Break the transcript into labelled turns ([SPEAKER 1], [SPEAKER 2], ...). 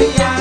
[SPEAKER 1] yeah.